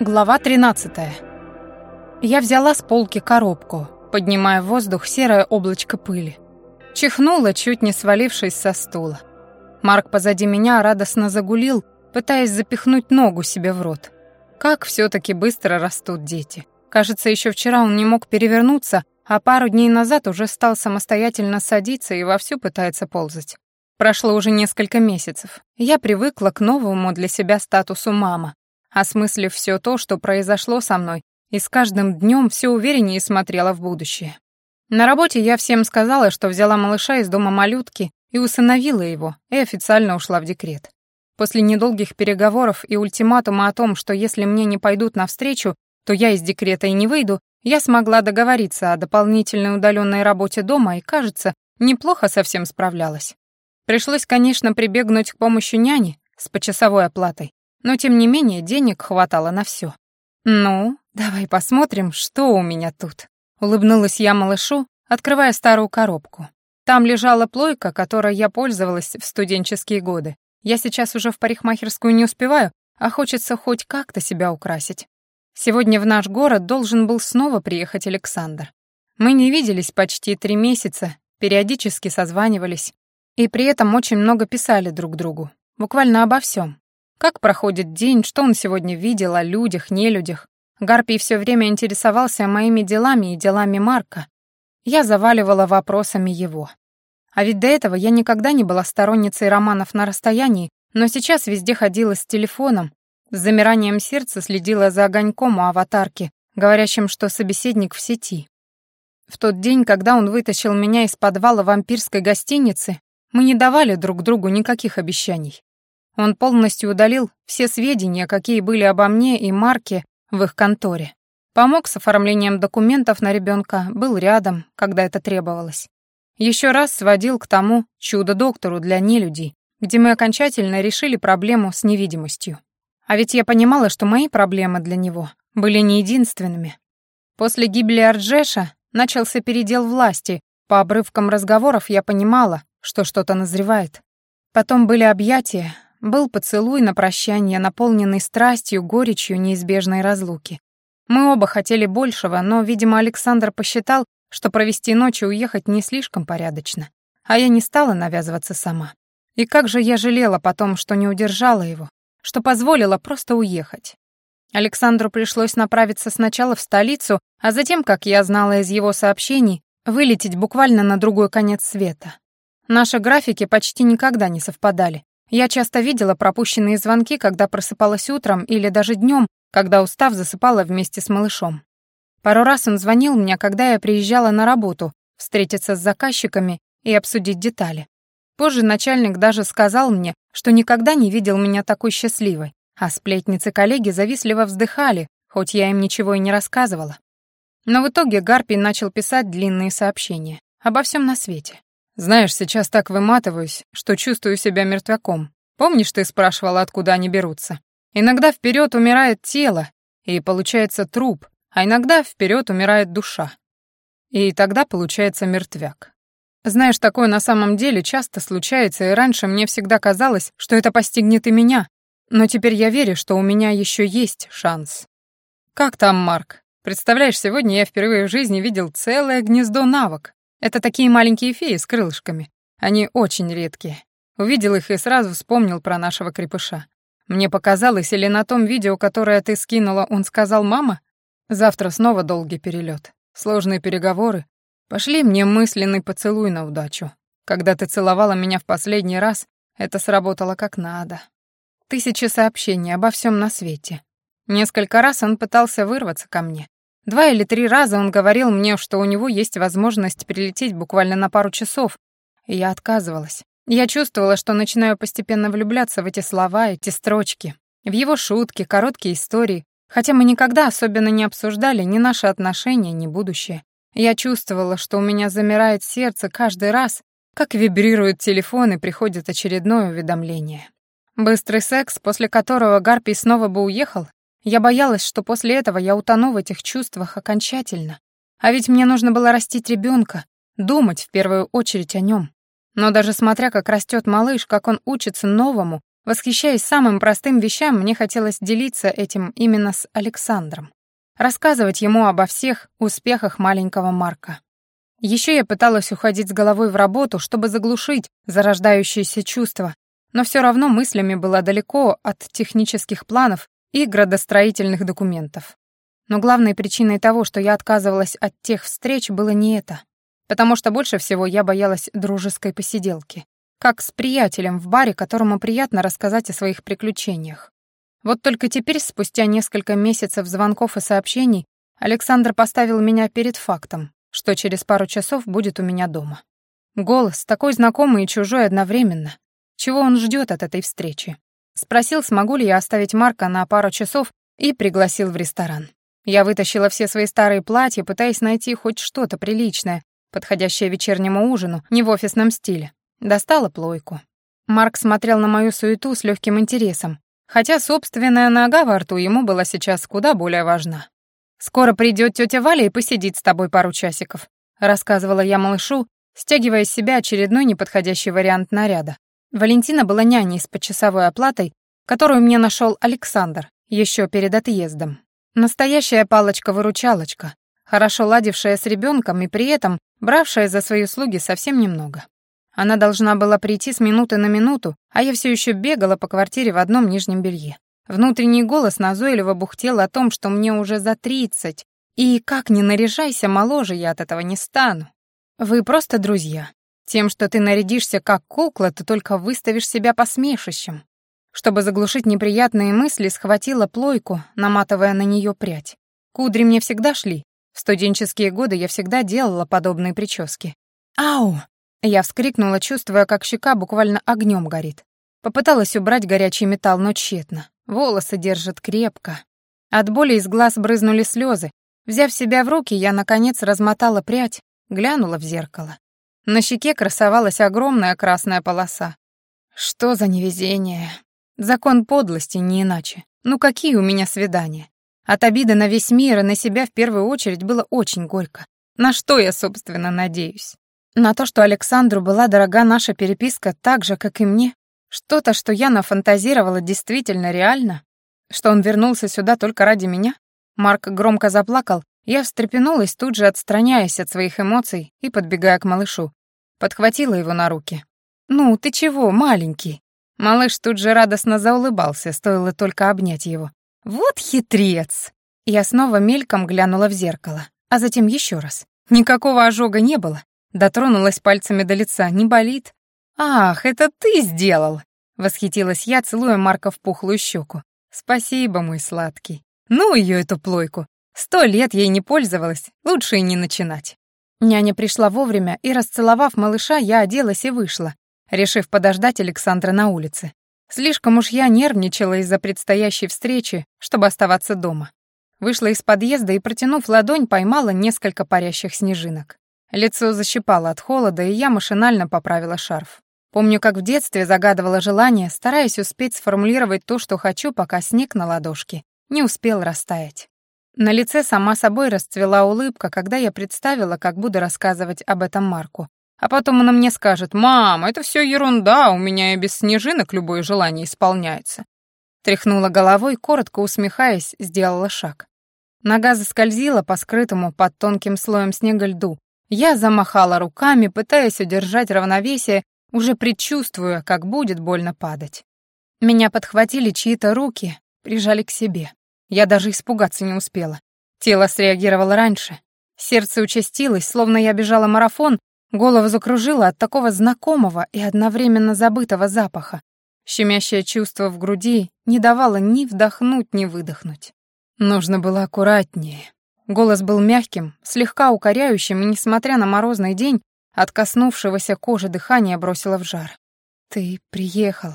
Глава 13. Я взяла с полки коробку, поднимая в воздух серое облачко пыли. Чихнула, чуть не свалившись со стула. Марк позади меня радостно загулил, пытаясь запихнуть ногу себе в рот. Как все таки быстро растут дети. Кажется, еще вчера он не мог перевернуться, а пару дней назад уже стал самостоятельно садиться и вовсю пытается ползать. Прошло уже несколько месяцев. Я привыкла к новому для себя статусу мама, осмыслив все то, что произошло со мной, и с каждым днем все увереннее смотрела в будущее. На работе я всем сказала, что взяла малыша из дома малютки и усыновила его, и официально ушла в декрет. После недолгих переговоров и ультиматума о том, что если мне не пойдут навстречу, то я из декрета и не выйду, я смогла договориться о дополнительной удаленной работе дома и, кажется, неплохо совсем справлялась. Пришлось, конечно, прибегнуть к помощи няни с почасовой оплатой, но тем не менее денег хватало на все. «Ну, давай посмотрим, что у меня тут», — улыбнулась я малышу, открывая старую коробку. Там лежала плойка, которой я пользовалась в студенческие годы. Я сейчас уже в парикмахерскую не успеваю, а хочется хоть как-то себя украсить. Сегодня в наш город должен был снова приехать Александр. Мы не виделись почти три месяца, периодически созванивались, и при этом очень много писали друг другу, буквально обо всем. Как проходит день, что он сегодня видел о людях, нелюдях. Гарпий все время интересовался моими делами и делами Марка. Я заваливала вопросами его. А ведь до этого я никогда не была сторонницей романов на расстоянии, но сейчас везде ходила с телефоном, с замиранием сердца следила за огоньком у аватарки, говорящим, что собеседник в сети. В тот день, когда он вытащил меня из подвала вампирской гостиницы, мы не давали друг другу никаких обещаний. Он полностью удалил все сведения, какие были обо мне и Марке в их конторе. Помог с оформлением документов на ребенка, был рядом, когда это требовалось. Еще раз сводил к тому чудо-доктору для нелюдей, где мы окончательно решили проблему с невидимостью. А ведь я понимала, что мои проблемы для него были не единственными. После гибели Арджеша начался передел власти, по обрывкам разговоров я понимала, что что-то назревает. Потом были объятия, был поцелуй на прощание, наполненный страстью, горечью неизбежной разлуки. Мы оба хотели большего, но, видимо, Александр посчитал, что провести ночь и уехать не слишком порядочно. А я не стала навязываться сама. И как же я жалела потом, что не удержала его, что позволила просто уехать. Александру пришлось направиться сначала в столицу, а затем, как я знала из его сообщений, вылететь буквально на другой конец света. Наши графики почти никогда не совпадали, я часто видела пропущенные звонки, когда просыпалась утром или даже днем, когда, устав, засыпала вместе с малышом. Пару раз он звонил мне, когда я приезжала на работу, встретиться с заказчиками и обсудить детали. Позже начальник даже сказал мне, что никогда не видел меня такой счастливой, а сплетницы-коллеги завистливо вздыхали, хоть я им ничего и не рассказывала. Но в итоге Гарпий начал писать длинные сообщения обо всем на свете. Знаешь, сейчас так выматываюсь, что чувствую себя мертвяком. Помнишь, ты спрашивала, откуда они берутся? Иногда вперед умирает тело, и получается труп, а иногда вперед умирает душа. И тогда получается мертвяк. Знаешь, такое на самом деле часто случается, и раньше мне всегда казалось, что это постигнет и меня, но теперь я верю, что у меня еще есть шанс. Как там, Марк? Представляешь, сегодня я впервые в жизни видел целое гнездо навок. Это такие маленькие феи с крылышками. Они очень редкие. Увидел их и сразу вспомнил про нашего крепыша. Мне показалось, или на том видео, которое ты скинула, он сказал «мама»? Завтра снова долгий перелет, сложные переговоры. Пошли мне мысленный поцелуй на удачу. Когда ты целовала меня в последний раз, это сработало как надо. Тысячи сообщений обо всем на свете. Несколько раз он пытался вырваться ко мне, Два или три раза он говорил мне, что у него есть возможность прилететь буквально на пару часов, и я отказывалась. Я чувствовала, что начинаю постепенно влюбляться в эти слова, эти строчки, в его шутки, короткие истории, хотя мы никогда особенно не обсуждали ни наши отношения, ни будущее. Я чувствовала, что у меня замирает сердце каждый раз, как вибрирует телефон и приходит очередное уведомление. Быстрый секс, после которого Гарпий снова бы уехал, я боялась, что после этого я утону в этих чувствах окончательно. А ведь мне нужно было растить ребенка, думать в первую очередь о нем. Но даже смотря, как растет малыш, как он учится новому, Восхищаясь самым простым вещам, мне хотелось делиться этим именно с Александром. Рассказывать ему обо всех успехах маленького Марка. Еще я пыталась уходить с головой в работу, чтобы заглушить зарождающиеся чувства, но все равно мыслями была далеко от технических планов и градостроительных документов. Но главной причиной того, что я отказывалась от тех встреч, было не это, потому что больше всего я боялась дружеской посиделки как с приятелем в баре, которому приятно рассказать о своих приключениях. Вот только теперь, спустя несколько месяцев звонков и сообщений, Александр поставил меня перед фактом, что через пару часов будет у меня дома. Голос такой знакомый и чужой одновременно. Чего он ждет от этой встречи? Спросил, смогу ли я оставить Марка на пару часов, и пригласил в ресторан. Я вытащила все свои старые платья, пытаясь найти хоть что-то приличное, подходящее вечернему ужину, не в офисном стиле. Достала плойку. Марк смотрел на мою суету с легким интересом, хотя собственная нога во рту ему была сейчас куда более важна. «Скоро придет тетя Валя и посидит с тобой пару часиков», рассказывала я малышу, стягивая из себя очередной неподходящий вариант наряда. Валентина была няней с почасовой оплатой, которую мне нашел Александр еще перед отъездом. Настоящая палочка-выручалочка, хорошо ладившая с ребенком и при этом бравшая за свои услуги совсем немного. Она должна была прийти с минуты на минуту, а я все еще бегала по квартире в одном нижнем белье. Внутренний голос назойливо бухтел о том, что мне уже за тридцать, и как ни наряжайся, моложе я от этого не стану. Вы просто друзья. Тем, что ты нарядишься как кукла, ты только выставишь себя посмешищем. Чтобы заглушить неприятные мысли, схватила плойку, наматывая на нее прядь. Кудри мне всегда шли. В студенческие годы я всегда делала подобные прически. «Ау!» Я вскрикнула, чувствуя, как щека буквально огнем горит. Попыталась убрать горячий металл, но тщетно. Волосы держат крепко. От боли из глаз брызнули слезы. Взяв себя в руки, я, наконец, размотала прядь, глянула в зеркало. На щеке красовалась огромная красная полоса. Что за невезение. Закон подлости, не иначе. Ну какие у меня свидания? От обиды на весь мир и на себя в первую очередь было очень горько. На что я, собственно, надеюсь? На то, что Александру была дорога наша переписка так же, как и мне, что-то, что я нафантазировала, действительно реально, что он вернулся сюда только ради меня. Марк громко заплакал, я встрепенулась, тут же отстраняясь от своих эмоций и подбегая к малышу. Подхватила его на руки. «Ну, ты чего, маленький?» Малыш тут же радостно заулыбался, стоило только обнять его. «Вот хитрец!» Я снова мельком глянула в зеркало, а затем еще раз. Никакого ожога не было, Дотронулась пальцами до лица. Не болит? «Ах, это ты сделал!» Восхитилась я, целуя Марка в пухлую щеку. «Спасибо, мой сладкий. Ну ее, эту плойку. Сто лет ей не пользовалась, лучше и не начинать». Няня пришла вовремя, и, расцеловав малыша, я оделась и вышла, решив подождать Александра на улице. Слишком уж я нервничала из-за предстоящей встречи, чтобы оставаться дома. Вышла из подъезда и, протянув ладонь, поймала несколько парящих снежинок. Лицо защипало от холода, и я машинально поправила шарф. Помню, как в детстве загадывала желание, стараясь успеть сформулировать то, что хочу, пока снег на ладошке не успел растаять. На лице сама собой расцвела улыбка, когда я представила, как буду рассказывать об этом Марку. А потом он мне скажет, «Мам, это все ерунда, у меня и без снежинок любое желание исполняется». Тряхнула головой, коротко усмехаясь, сделала шаг. Нога заскользила по скрытому под тонким слоем снега льду, я замахала руками, пытаясь удержать равновесие, уже предчувствуя, как будет больно падать. Меня подхватили чьи-то руки, прижали к себе. Я даже испугаться не успела. Тело среагировало раньше. Сердце участилось, словно я бежала марафон, голову закружило от такого знакомого и одновременно забытого запаха. Щемящее чувство в груди не давало ни вдохнуть, ни выдохнуть. Нужно было аккуратнее. Голос был мягким, слегка укоряющим, и, несмотря на морозный день, от коснувшегося кожи дыхания бросило в жар. «Ты приехал».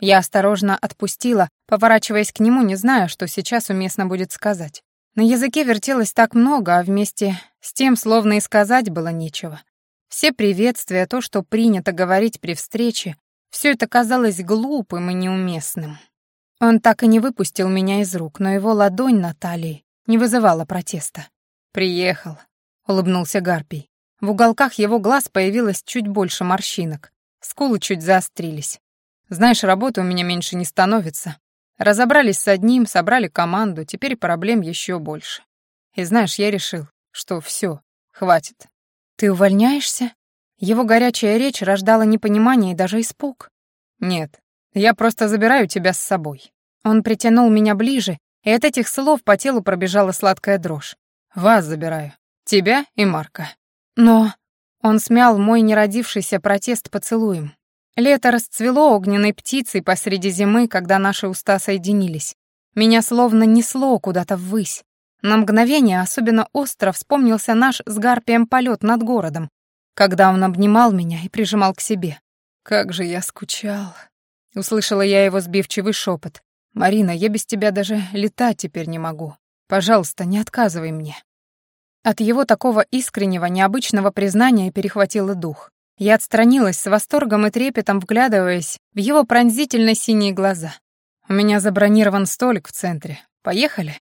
Я осторожно отпустила, поворачиваясь к нему, не зная, что сейчас уместно будет сказать. На языке вертелось так много, а вместе с тем словно и сказать было нечего. Все приветствия, то, что принято говорить при встрече, все это казалось глупым и неуместным. Он так и не выпустил меня из рук, но его ладонь на талии не вызывала протеста. «Приехал», — улыбнулся Гарпий. В уголках его глаз появилось чуть больше морщинок, скулы чуть заострились. Знаешь, работы у меня меньше не становится. Разобрались с одним, собрали команду, теперь проблем еще больше. И знаешь, я решил, что все, хватит. Ты увольняешься? Его горячая речь рождала непонимание и даже испуг. Нет, я просто забираю тебя с собой. Он притянул меня ближе, и от этих слов по телу пробежала сладкая дрожь. Вас забираю. Тебя и Марка. Но он смял мой неродившийся протест поцелуем. Лето расцвело огненной птицей посреди зимы, когда наши уста соединились. Меня словно несло куда-то ввысь. На мгновение особенно остро вспомнился наш с Гарпием полет над городом, когда он обнимал меня и прижимал к себе. «Как же я скучал!» Услышала я его сбивчивый шепот. «Марина, я без тебя даже летать теперь не могу. Пожалуйста, не отказывай мне». От его такого искреннего, необычного признания перехватило дух. Я отстранилась с восторгом и трепетом, вглядываясь в его пронзительно синие глаза. «У меня забронирован столик в центре. Поехали?»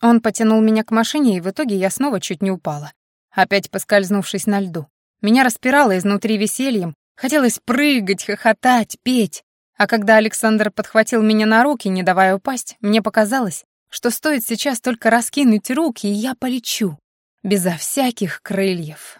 Он потянул меня к машине, и в итоге я снова чуть не упала, опять поскользнувшись на льду. Меня распирало изнутри весельем, хотелось прыгать, хохотать, петь. А когда Александр подхватил меня на руки, не давая упасть, мне показалось, что стоит сейчас только раскинуть руки, и я полечу, безо всяких крыльев.